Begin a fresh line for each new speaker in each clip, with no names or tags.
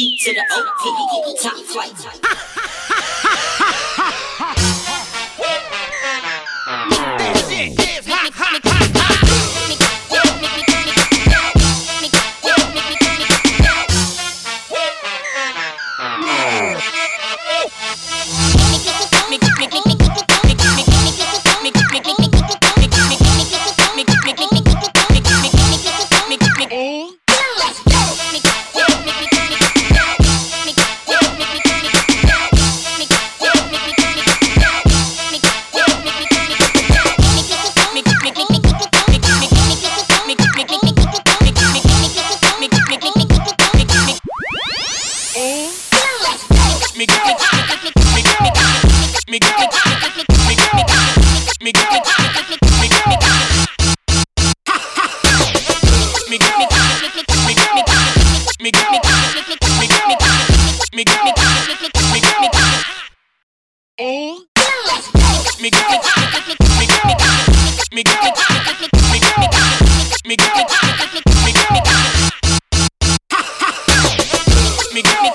T to the OP, top flight.
me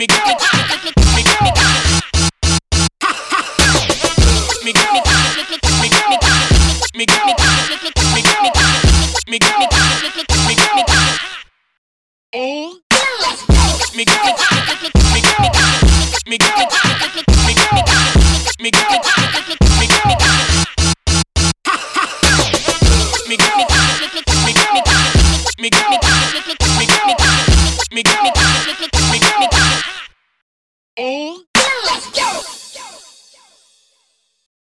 me get me me get me me get me me get me me get me Oh, me get me me get me me get me me get me me get me me get me me get me me get me me get me